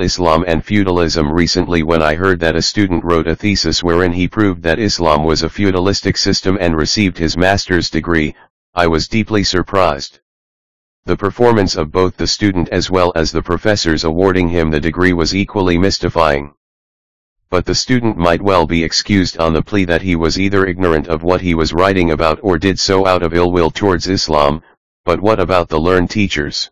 Islam and feudalism recently when I heard that a student wrote a thesis wherein he proved that Islam was a feudalistic system and received his master's degree, I was deeply surprised. The performance of both the student as well as the professors awarding him the degree was equally mystifying. But the student might well be excused on the plea that he was either ignorant of what he was writing about or did so out of ill will towards Islam, but what about the learned teachers?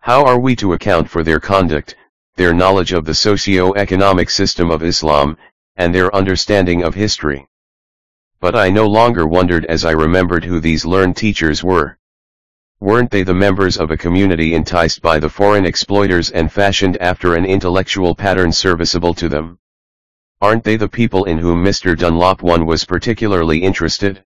How are we to account for their conduct, their knowledge of the socio-economic system of Islam, and their understanding of history. But I no longer wondered as I remembered who these learned teachers were. Weren't they the members of a community enticed by the foreign exploiters and fashioned after an intellectual pattern serviceable to them? Aren't they the people in whom Mr. Dunlop one was particularly interested?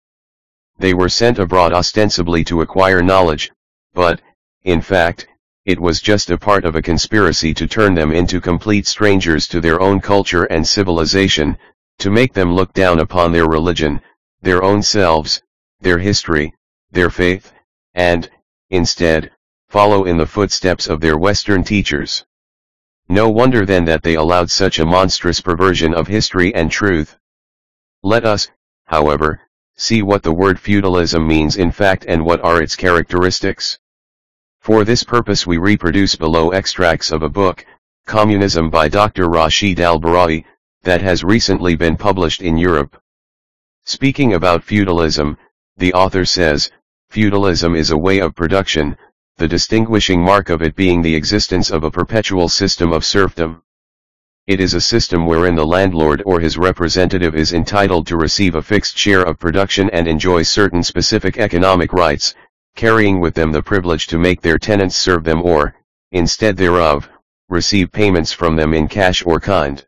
They were sent abroad ostensibly to acquire knowledge, but, in fact, it was just a part of a conspiracy to turn them into complete strangers to their own culture and civilization, to make them look down upon their religion, their own selves, their history, their faith, and, instead, follow in the footsteps of their Western teachers. No wonder then that they allowed such a monstrous perversion of history and truth. Let us, however, see what the word feudalism means in fact and what are its characteristics. For this purpose we reproduce below extracts of a book, Communism by Dr. Rashid al-Barawi, that has recently been published in Europe. Speaking about feudalism, the author says, feudalism is a way of production, the distinguishing mark of it being the existence of a perpetual system of serfdom. It is a system wherein the landlord or his representative is entitled to receive a fixed share of production and enjoy certain specific economic rights, carrying with them the privilege to make their tenants serve them or, instead thereof, receive payments from them in cash or kind.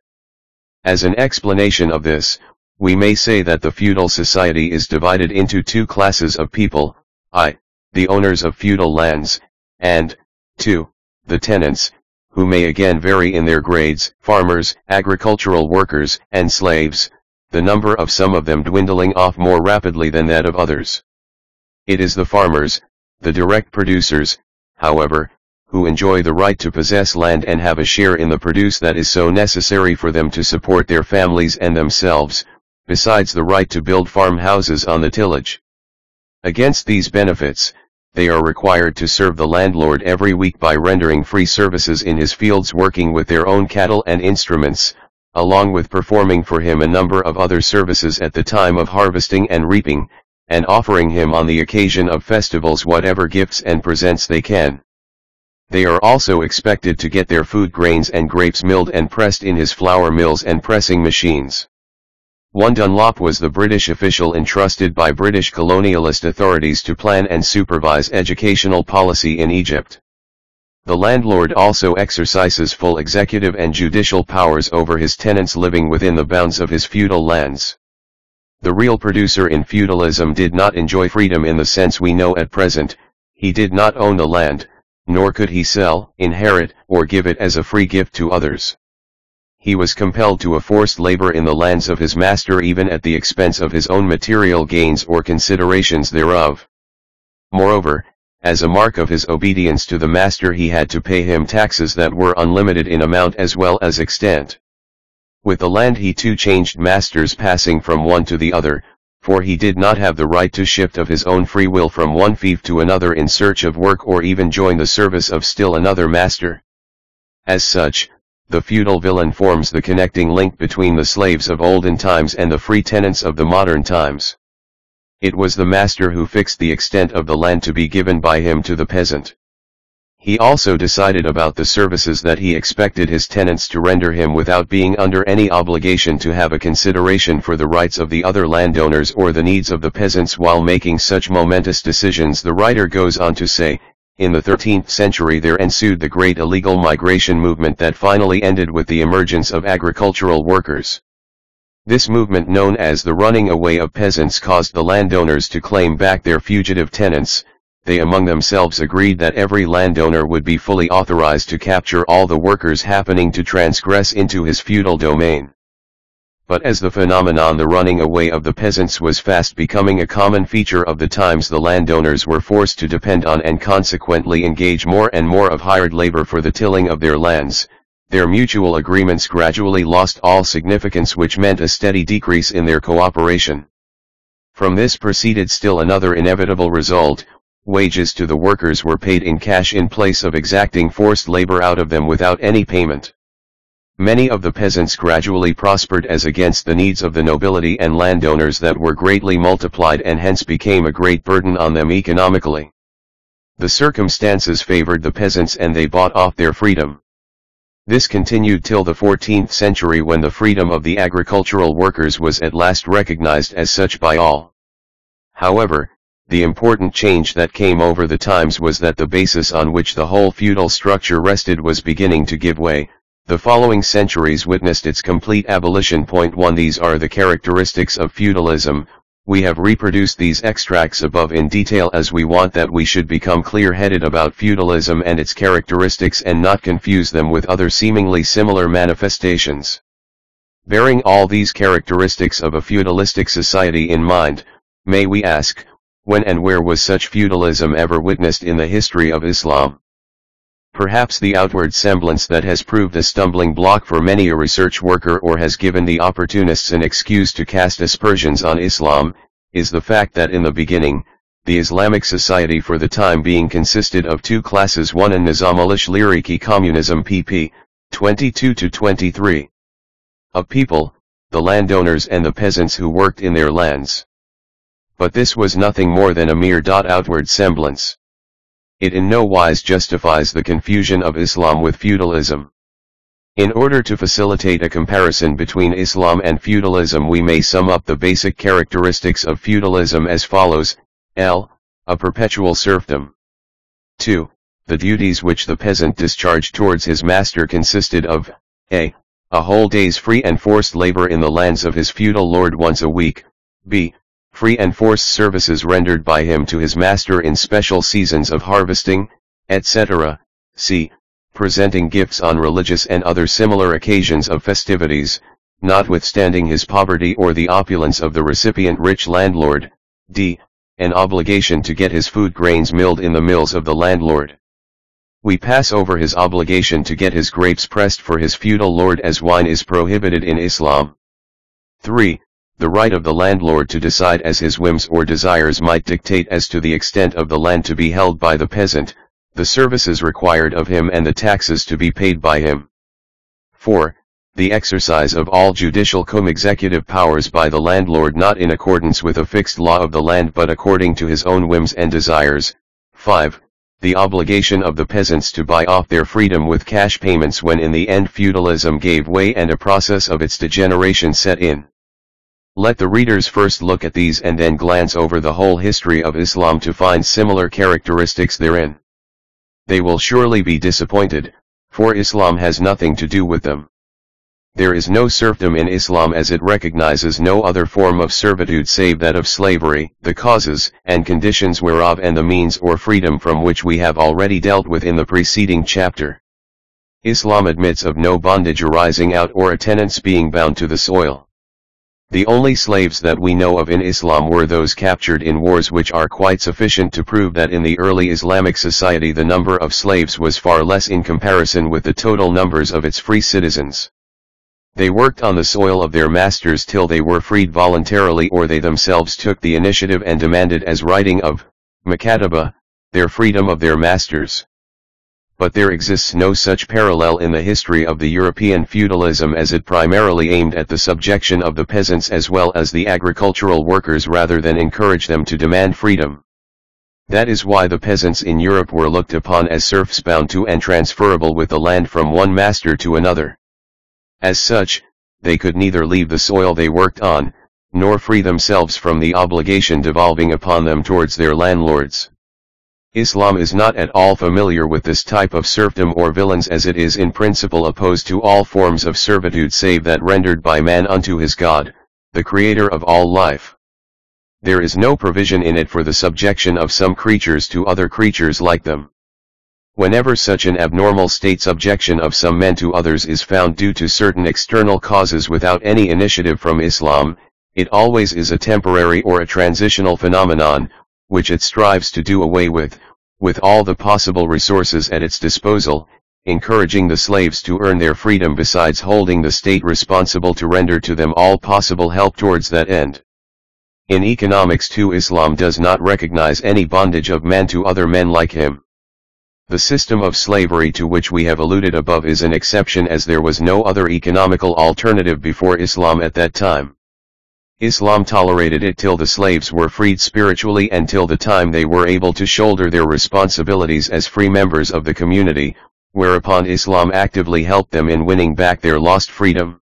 As an explanation of this, we may say that the feudal society is divided into two classes of people, i. the owners of feudal lands, and, 2. the tenants, who may again vary in their grades, farmers, agricultural workers, and slaves, the number of some of them dwindling off more rapidly than that of others. It is the farmers, the direct producers, however, who enjoy the right to possess land and have a share in the produce that is so necessary for them to support their families and themselves, besides the right to build farmhouses on the tillage. Against these benefits, they are required to serve the landlord every week by rendering free services in his fields working with their own cattle and instruments, along with performing for him a number of other services at the time of harvesting and reaping, and offering him on the occasion of festivals whatever gifts and presents they can. They are also expected to get their food grains and grapes milled and pressed in his flour mills and pressing machines. One Dunlop was the British official entrusted by British colonialist authorities to plan and supervise educational policy in Egypt. The landlord also exercises full executive and judicial powers over his tenants living within the bounds of his feudal lands. The real producer in feudalism did not enjoy freedom in the sense we know at present, he did not own the land, nor could he sell, inherit, or give it as a free gift to others. He was compelled to a forced labor in the lands of his master even at the expense of his own material gains or considerations thereof. Moreover, as a mark of his obedience to the master he had to pay him taxes that were unlimited in amount as well as extent. With the land he too changed masters passing from one to the other, for he did not have the right to shift of his own free will from one fief to another in search of work or even join the service of still another master. As such, the feudal villein forms the connecting link between the slaves of olden times and the free tenants of the modern times. It was the master who fixed the extent of the land to be given by him to the peasant. He also decided about the services that he expected his tenants to render him without being under any obligation to have a consideration for the rights of the other landowners or the needs of the peasants while making such momentous decisions the writer goes on to say, in the 13th century there ensued the great illegal migration movement that finally ended with the emergence of agricultural workers. This movement known as the running away of peasants caused the landowners to claim back their fugitive tenants, they among themselves agreed that every landowner would be fully authorized to capture all the workers happening to transgress into his feudal domain. But as the phenomenon the running away of the peasants was fast becoming a common feature of the times the landowners were forced to depend on and consequently engage more and more of hired labor for the tilling of their lands, their mutual agreements gradually lost all significance which meant a steady decrease in their cooperation. From this proceeded still another inevitable result, wages to the workers were paid in cash in place of exacting forced labor out of them without any payment. Many of the peasants gradually prospered as against the needs of the nobility and landowners that were greatly multiplied and hence became a great burden on them economically. The circumstances favored the peasants and they bought off their freedom. This continued till the 14th century when the freedom of the agricultural workers was at last recognized as such by all. However, the important change that came over the times was that the basis on which the whole feudal structure rested was beginning to give way, the following centuries witnessed its complete abolition. Point 1 These are the characteristics of feudalism, we have reproduced these extracts above in detail as we want that we should become clear-headed about feudalism and its characteristics and not confuse them with other seemingly similar manifestations. Bearing all these characteristics of a feudalistic society in mind, may we ask, when and where was such feudalism ever witnessed in the history of Islam? Perhaps the outward semblance that has proved a stumbling block for many a research worker or has given the opportunists an excuse to cast aspersions on Islam, is the fact that in the beginning, the Islamic society for the time being consisted of two classes one an Nizam al-Ishtiraki communism pp. 22-23. A people, the landowners and the peasants who worked in their lands. But this was nothing more than a mere dot outward semblance. It in no wise justifies the confusion of Islam with feudalism. In order to facilitate a comparison between Islam and feudalism we may sum up the basic characteristics of feudalism as follows, L. A perpetual serfdom. 2. The duties which the peasant discharged towards his master consisted of, a. A whole day's free and forced labor in the lands of his feudal lord once a week, b free and forced services rendered by him to his master in special seasons of harvesting, etc., c. Presenting gifts on religious and other similar occasions of festivities, notwithstanding his poverty or the opulence of the recipient rich landlord, d. An obligation to get his food grains milled in the mills of the landlord. We pass over his obligation to get his grapes pressed for his feudal lord as wine is prohibited in Islam. 3 the right of the landlord to decide as his whims or desires might dictate as to the extent of the land to be held by the peasant, the services required of him and the taxes to be paid by him. 4. The exercise of all judicial cum-executive powers by the landlord not in accordance with a fixed law of the land but according to his own whims and desires. 5. The obligation of the peasants to buy off their freedom with cash payments when in the end feudalism gave way and a process of its degeneration set in. Let the readers first look at these and then glance over the whole history of Islam to find similar characteristics therein. They will surely be disappointed, for Islam has nothing to do with them. There is no serfdom in Islam as it recognizes no other form of servitude save that of slavery, the causes and conditions whereof and the means or freedom from which we have already dealt with in the preceding chapter. Islam admits of no bondage arising out or a tenant's being bound to the soil. The only slaves that we know of in Islam were those captured in wars which are quite sufficient to prove that in the early Islamic society the number of slaves was far less in comparison with the total numbers of its free citizens. They worked on the soil of their masters till they were freed voluntarily or they themselves took the initiative and demanded as writing of, Makataba, their freedom of their masters but there exists no such parallel in the history of the European feudalism as it primarily aimed at the subjection of the peasants as well as the agricultural workers rather than encourage them to demand freedom. That is why the peasants in Europe were looked upon as serfs bound to and transferable with the land from one master to another. As such, they could neither leave the soil they worked on, nor free themselves from the obligation devolving upon them towards their landlords. Islam is not at all familiar with this type of serfdom or villains as it is in principle opposed to all forms of servitude save that rendered by man unto his God, the creator of all life. There is no provision in it for the subjection of some creatures to other creatures like them. Whenever such an abnormal state subjection of some men to others is found due to certain external causes without any initiative from Islam, it always is a temporary or a transitional phenomenon, which it strives to do away with, with all the possible resources at its disposal, encouraging the slaves to earn their freedom besides holding the state responsible to render to them all possible help towards that end. In economics too Islam does not recognize any bondage of man to other men like him. The system of slavery to which we have alluded above is an exception as there was no other economical alternative before Islam at that time. Islam tolerated it till the slaves were freed spiritually and till the time they were able to shoulder their responsibilities as free members of the community, whereupon Islam actively helped them in winning back their lost freedom.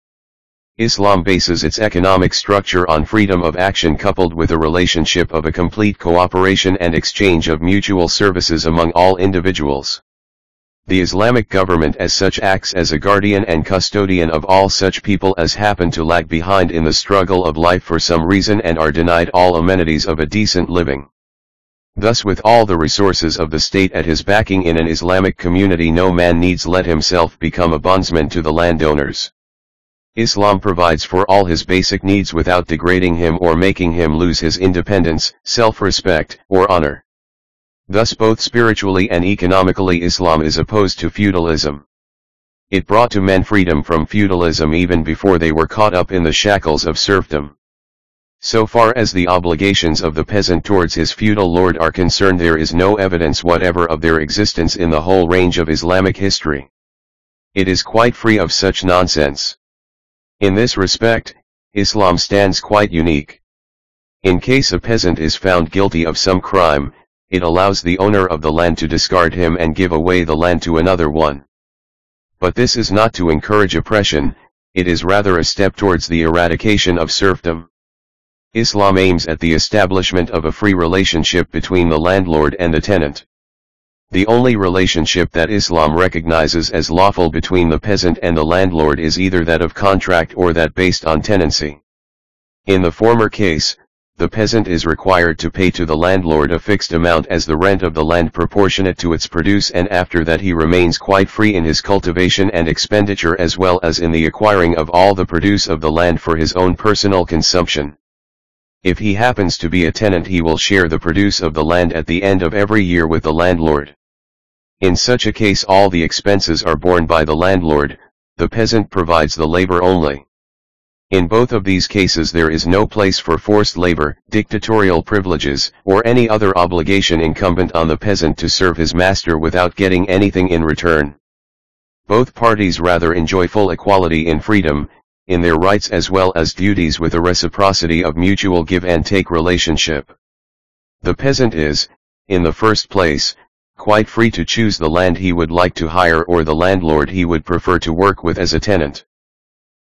Islam bases its economic structure on freedom of action coupled with a relationship of a complete cooperation and exchange of mutual services among all individuals. The Islamic government as such acts as a guardian and custodian of all such people as happen to lag behind in the struggle of life for some reason and are denied all amenities of a decent living. Thus with all the resources of the state at his backing in an Islamic community no man needs let himself become a bondsman to the landowners. Islam provides for all his basic needs without degrading him or making him lose his independence, self-respect, or honor. Thus both spiritually and economically Islam is opposed to feudalism. It brought to men freedom from feudalism even before they were caught up in the shackles of serfdom. So far as the obligations of the peasant towards his feudal lord are concerned there is no evidence whatever of their existence in the whole range of Islamic history. It is quite free of such nonsense. In this respect, Islam stands quite unique. In case a peasant is found guilty of some crime, it allows the owner of the land to discard him and give away the land to another one. But this is not to encourage oppression, it is rather a step towards the eradication of serfdom. Islam aims at the establishment of a free relationship between the landlord and the tenant. The only relationship that Islam recognizes as lawful between the peasant and the landlord is either that of contract or that based on tenancy. In the former case, the peasant is required to pay to the landlord a fixed amount as the rent of the land proportionate to its produce and after that he remains quite free in his cultivation and expenditure as well as in the acquiring of all the produce of the land for his own personal consumption. If he happens to be a tenant he will share the produce of the land at the end of every year with the landlord. In such a case all the expenses are borne by the landlord, the peasant provides the labor only. In both of these cases there is no place for forced labor, dictatorial privileges, or any other obligation incumbent on the peasant to serve his master without getting anything in return. Both parties rather enjoy full equality in freedom, in their rights as well as duties with a reciprocity of mutual give and take relationship. The peasant is, in the first place, quite free to choose the land he would like to hire or the landlord he would prefer to work with as a tenant.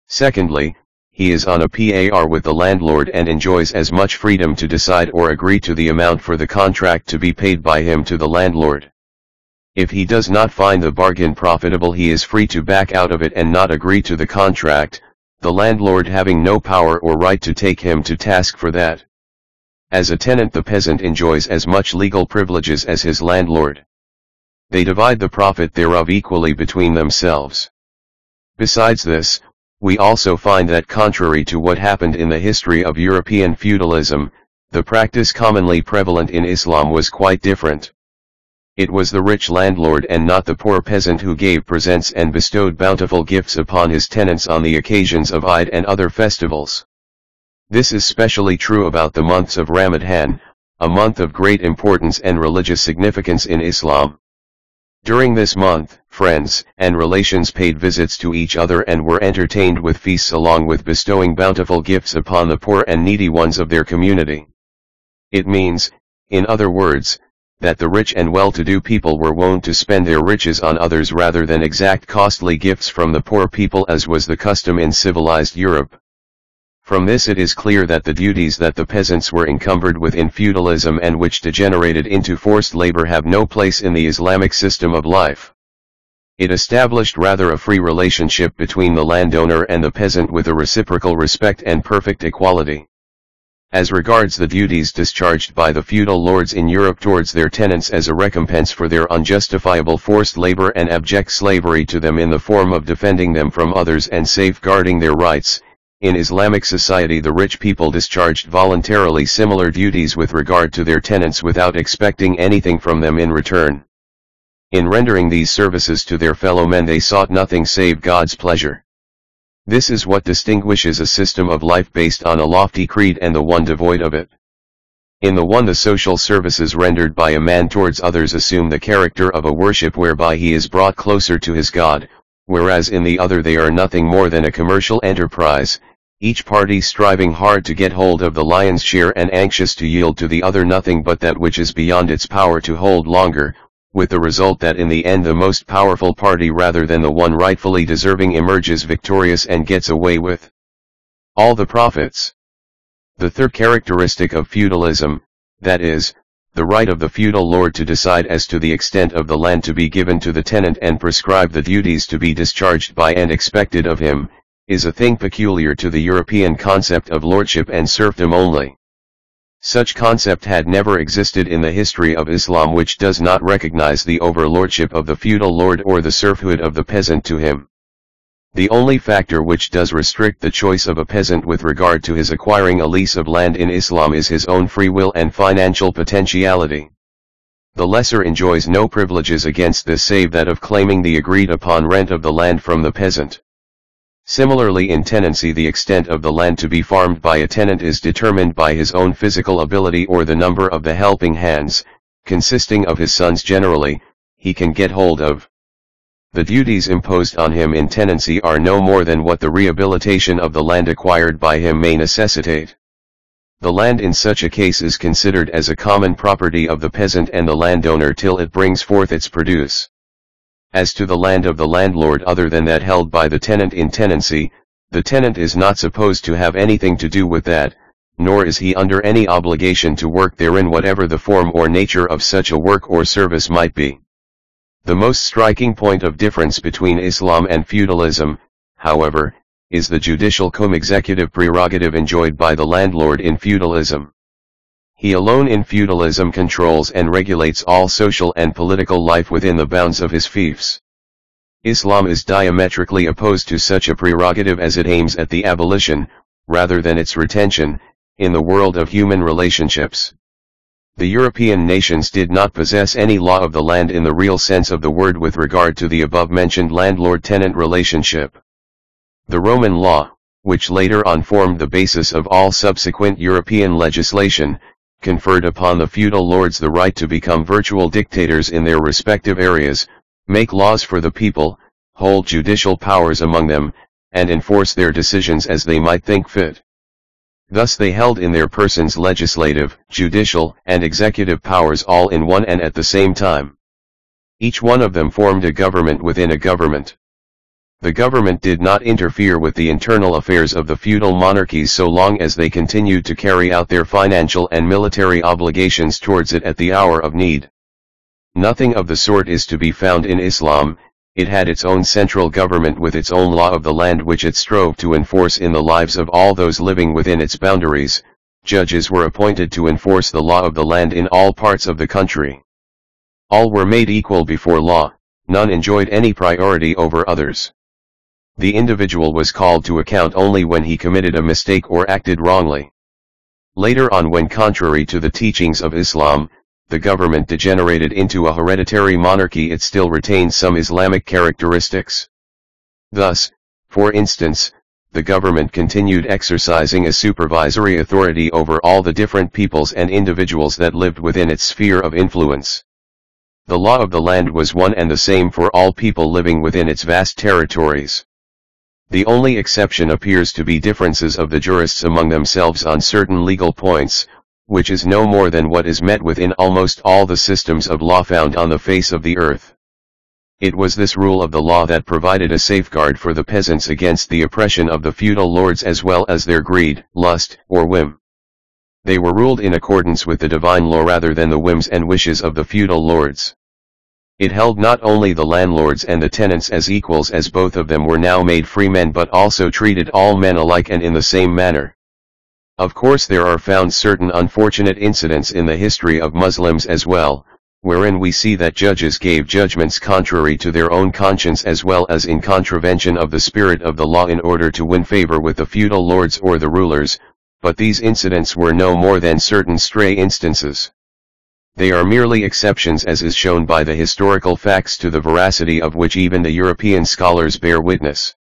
Secondly, he is on a PAR with the landlord and enjoys as much freedom to decide or agree to the amount for the contract to be paid by him to the landlord. If he does not find the bargain profitable he is free to back out of it and not agree to the contract, the landlord having no power or right to take him to task for that. As a tenant the peasant enjoys as much legal privileges as his landlord. They divide the profit thereof equally between themselves. Besides this, we also find that contrary to what happened in the history of European feudalism, the practice commonly prevalent in Islam was quite different. It was the rich landlord and not the poor peasant who gave presents and bestowed bountiful gifts upon his tenants on the occasions of Eid and other festivals. This is specially true about the months of Ramadan, a month of great importance and religious significance in Islam. During this month, friends and relations paid visits to each other and were entertained with feasts along with bestowing bountiful gifts upon the poor and needy ones of their community. It means, in other words, that the rich and well-to-do people were wont to spend their riches on others rather than exact costly gifts from the poor people as was the custom in civilized Europe. From this it is clear that the duties that the peasants were encumbered with in feudalism and which degenerated into forced labor have no place in the Islamic system of life. It established rather a free relationship between the landowner and the peasant with a reciprocal respect and perfect equality. As regards the duties discharged by the feudal lords in Europe towards their tenants as a recompense for their unjustifiable forced labor and abject slavery to them in the form of defending them from others and safeguarding their rights, in Islamic society the rich people discharged voluntarily similar duties with regard to their tenants without expecting anything from them in return. In rendering these services to their fellow men they sought nothing save God's pleasure. This is what distinguishes a system of life based on a lofty creed and the one devoid of it. In the one the social services rendered by a man towards others assume the character of a worship whereby he is brought closer to his God, whereas in the other they are nothing more than a commercial enterprise, each party striving hard to get hold of the lion's share and anxious to yield to the other nothing but that which is beyond its power to hold longer, with the result that in the end the most powerful party rather than the one rightfully deserving emerges victorious and gets away with all the profits. The third characteristic of feudalism, that is, the right of the feudal lord to decide as to the extent of the land to be given to the tenant and prescribe the duties to be discharged by and expected of him, is a thing peculiar to the European concept of lordship and serfdom only. Such concept had never existed in the history of Islam which does not recognize the overlordship of the feudal lord or the serfhood of the peasant to him. The only factor which does restrict the choice of a peasant with regard to his acquiring a lease of land in Islam is his own free will and financial potentiality. The lessor enjoys no privileges against this save that of claiming the agreed upon rent of the land from the peasant. Similarly in tenancy the extent of the land to be farmed by a tenant is determined by his own physical ability or the number of the helping hands, consisting of his sons generally, he can get hold of. The duties imposed on him in tenancy are no more than what the rehabilitation of the land acquired by him may necessitate. The land in such a case is considered as a common property of the peasant and the landowner till it brings forth its produce. As to the land of the landlord other than that held by the tenant in tenancy, the tenant is not supposed to have anything to do with that, nor is he under any obligation to work therein whatever the form or nature of such a work or service might be. The most striking point of difference between Islam and feudalism, however, is the judicial cum-executive prerogative enjoyed by the landlord in feudalism. He alone in feudalism controls and regulates all social and political life within the bounds of his fiefs. Islam is diametrically opposed to such a prerogative as it aims at the abolition, rather than its retention, in the world of human relationships. The European nations did not possess any law of the land in the real sense of the word with regard to the above-mentioned landlord-tenant relationship. The Roman law, which later on formed the basis of all subsequent European legislation, conferred upon the feudal lords the right to become virtual dictators in their respective areas, make laws for the people, hold judicial powers among them, and enforce their decisions as they might think fit. Thus they held in their persons legislative, judicial, and executive powers all in one and at the same time. Each one of them formed a government within a government. The government did not interfere with the internal affairs of the feudal monarchies so long as they continued to carry out their financial and military obligations towards it at the hour of need. Nothing of the sort is to be found in Islam, it had its own central government with its own law of the land which it strove to enforce in the lives of all those living within its boundaries, judges were appointed to enforce the law of the land in all parts of the country. All were made equal before law, none enjoyed any priority over others. The individual was called to account only when he committed a mistake or acted wrongly. Later on when contrary to the teachings of Islam, the government degenerated into a hereditary monarchy it still retains some Islamic characteristics. Thus, for instance, the government continued exercising a supervisory authority over all the different peoples and individuals that lived within its sphere of influence. The law of the land was one and the same for all people living within its vast territories. The only exception appears to be differences of the jurists among themselves on certain legal points, which is no more than what is met with in almost all the systems of law found on the face of the earth. It was this rule of the law that provided a safeguard for the peasants against the oppression of the feudal lords as well as their greed, lust, or whim. They were ruled in accordance with the divine law rather than the whims and wishes of the feudal lords. It held not only the landlords and the tenants as equals as both of them were now made free men but also treated all men alike and in the same manner. Of course there are found certain unfortunate incidents in the history of Muslims as well, wherein we see that judges gave judgments contrary to their own conscience as well as in contravention of the spirit of the law in order to win favor with the feudal lords or the rulers, but these incidents were no more than certain stray instances. they are merely exceptions as is shown by the historical facts to the veracity of which even the European scholars bear witness.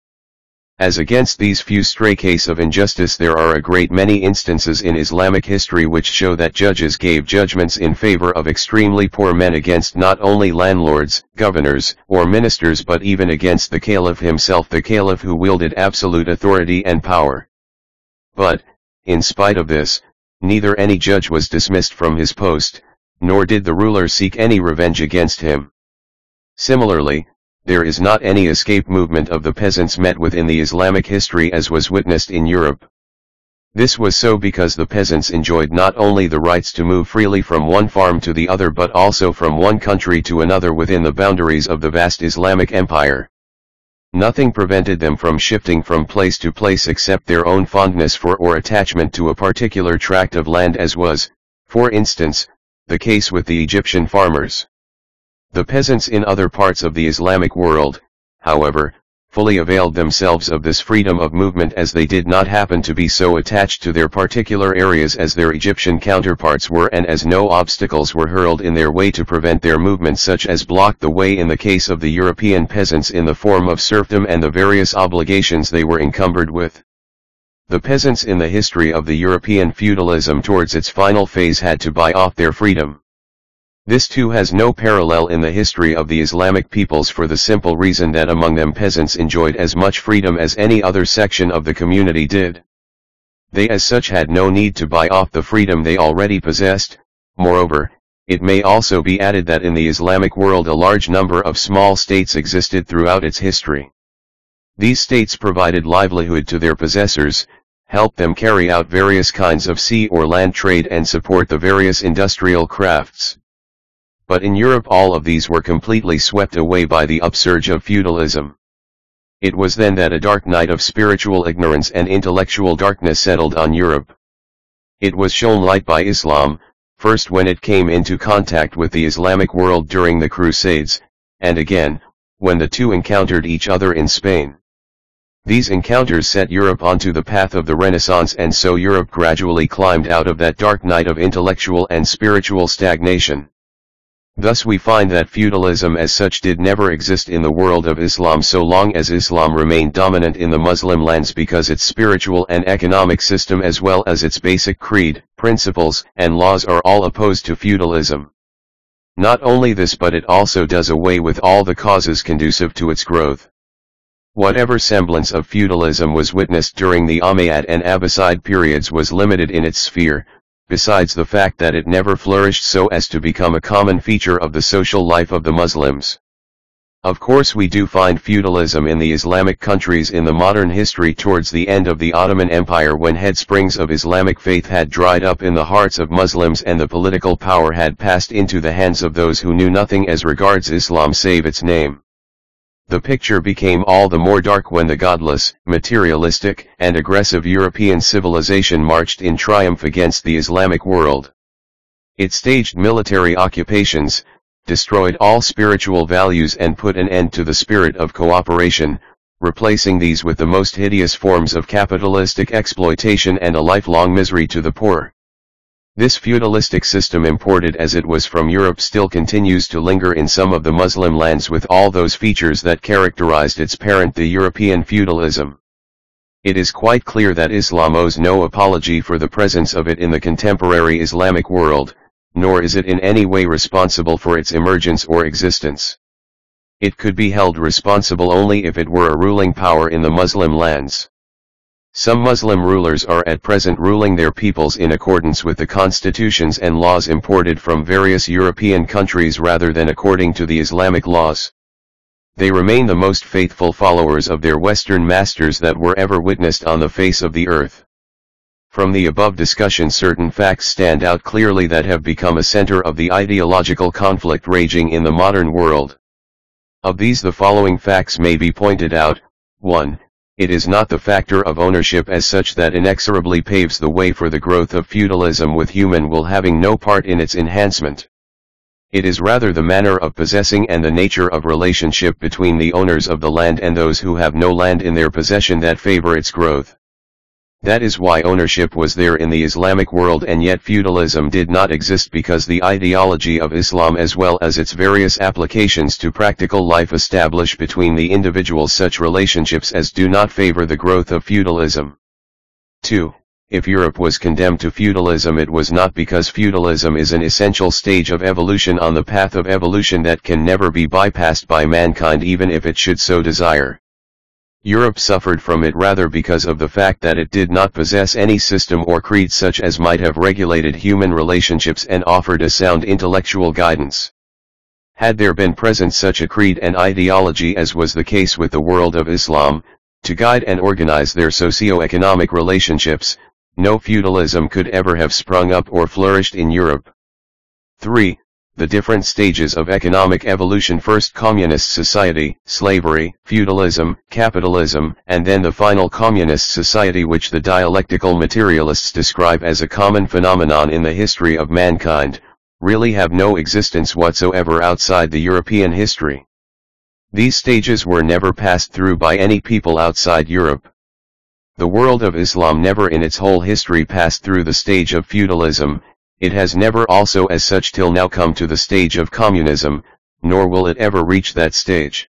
As against these few stray cases of injustice there are a great many instances in Islamic history which show that judges gave judgments in favor of extremely poor men against not only landlords, governors, or ministers but even against the caliph himself the caliph who wielded absolute authority and power. But, in spite of this, neither any judge was dismissed from his post, nor did the ruler seek any revenge against him. Similarly, there is not any escape movement of the peasants met with in the Islamic history as was witnessed in Europe. This was so because the peasants enjoyed not only the rights to move freely from one farm to the other but also from one country to another within the boundaries of the vast Islamic empire. Nothing prevented them from shifting from place to place except their own fondness for or attachment to a particular tract of land as was, for instance, the case with the Egyptian farmers. The peasants in other parts of the Islamic world, however, fully availed themselves of this freedom of movement as they did not happen to be so attached to their particular areas as their Egyptian counterparts were and as no obstacles were hurled in their way to prevent their movement such as blocked the way in the case of the European peasants in the form of serfdom and the various obligations they were encumbered with. The peasants in the history of the European feudalism towards its final phase had to buy off their freedom. This too has no parallel in the history of the Islamic peoples for the simple reason that among them peasants enjoyed as much freedom as any other section of the community did. They as such had no need to buy off the freedom they already possessed, moreover, it may also be added that in the Islamic world a large number of small states existed throughout its history. These states provided livelihood to their possessors, helped them carry out various kinds of sea or land trade and support the various industrial crafts but in Europe all of these were completely swept away by the upsurge of feudalism. It was then that a dark night of spiritual ignorance and intellectual darkness settled on Europe. It was shown light by Islam, first when it came into contact with the Islamic world during the Crusades, and again, when the two encountered each other in Spain. These encounters set Europe onto the path of the Renaissance and so Europe gradually climbed out of that dark night of intellectual and spiritual stagnation. Thus we find that feudalism as such did never exist in the world of Islam so long as Islam remained dominant in the Muslim lands because its spiritual and economic system as well as its basic creed, principles, and laws are all opposed to feudalism. Not only this but it also does away with all the causes conducive to its growth. Whatever semblance of feudalism was witnessed during the Umayyad and Abbasid periods was limited in its sphere, besides the fact that it never flourished so as to become a common feature of the social life of the Muslims. Of course we do find feudalism in the Islamic countries in the modern history towards the end of the Ottoman Empire when headsprings of Islamic faith had dried up in the hearts of Muslims and the political power had passed into the hands of those who knew nothing as regards Islam save its name. The picture became all the more dark when the godless, materialistic, and aggressive European civilization marched in triumph against the Islamic world. It staged military occupations, destroyed all spiritual values and put an end to the spirit of cooperation, replacing these with the most hideous forms of capitalistic exploitation and a lifelong misery to the poor. This feudalistic system imported as it was from Europe still continues to linger in some of the Muslim lands with all those features that characterized its parent the European feudalism. It is quite clear that Islam owes no apology for the presence of it in the contemporary Islamic world, nor is it in any way responsible for its emergence or existence. It could be held responsible only if it were a ruling power in the Muslim lands. Some Muslim rulers are at present ruling their peoples in accordance with the constitutions and laws imported from various European countries rather than according to the Islamic laws. They remain the most faithful followers of their Western masters that were ever witnessed on the face of the earth. From the above discussion certain facts stand out clearly that have become a center of the ideological conflict raging in the modern world. Of these the following facts may be pointed out, 1. It is not the factor of ownership as such that inexorably paves the way for the growth of feudalism with human will having no part in its enhancement. It is rather the manner of possessing and the nature of relationship between the owners of the land and those who have no land in their possession that favor its growth. That is why ownership was there in the Islamic world and yet feudalism did not exist because the ideology of Islam as well as its various applications to practical life establish between the individuals such relationships as do not favor the growth of feudalism. 2. If Europe was condemned to feudalism it was not because feudalism is an essential stage of evolution on the path of evolution that can never be bypassed by mankind even if it should so desire. Europe suffered from it rather because of the fact that it did not possess any system or creed such as might have regulated human relationships and offered a sound intellectual guidance. Had there been present such a creed and ideology as was the case with the world of Islam, to guide and organize their socio-economic relationships, no feudalism could ever have sprung up or flourished in Europe. 3 the different stages of economic evolution first communist society, slavery, feudalism, capitalism, and then the final communist society which the dialectical materialists describe as a common phenomenon in the history of mankind, really have no existence whatsoever outside the European history. These stages were never passed through by any people outside Europe. The world of Islam never in its whole history passed through the stage of feudalism, it has never also as such till now come to the stage of communism, nor will it ever reach that stage.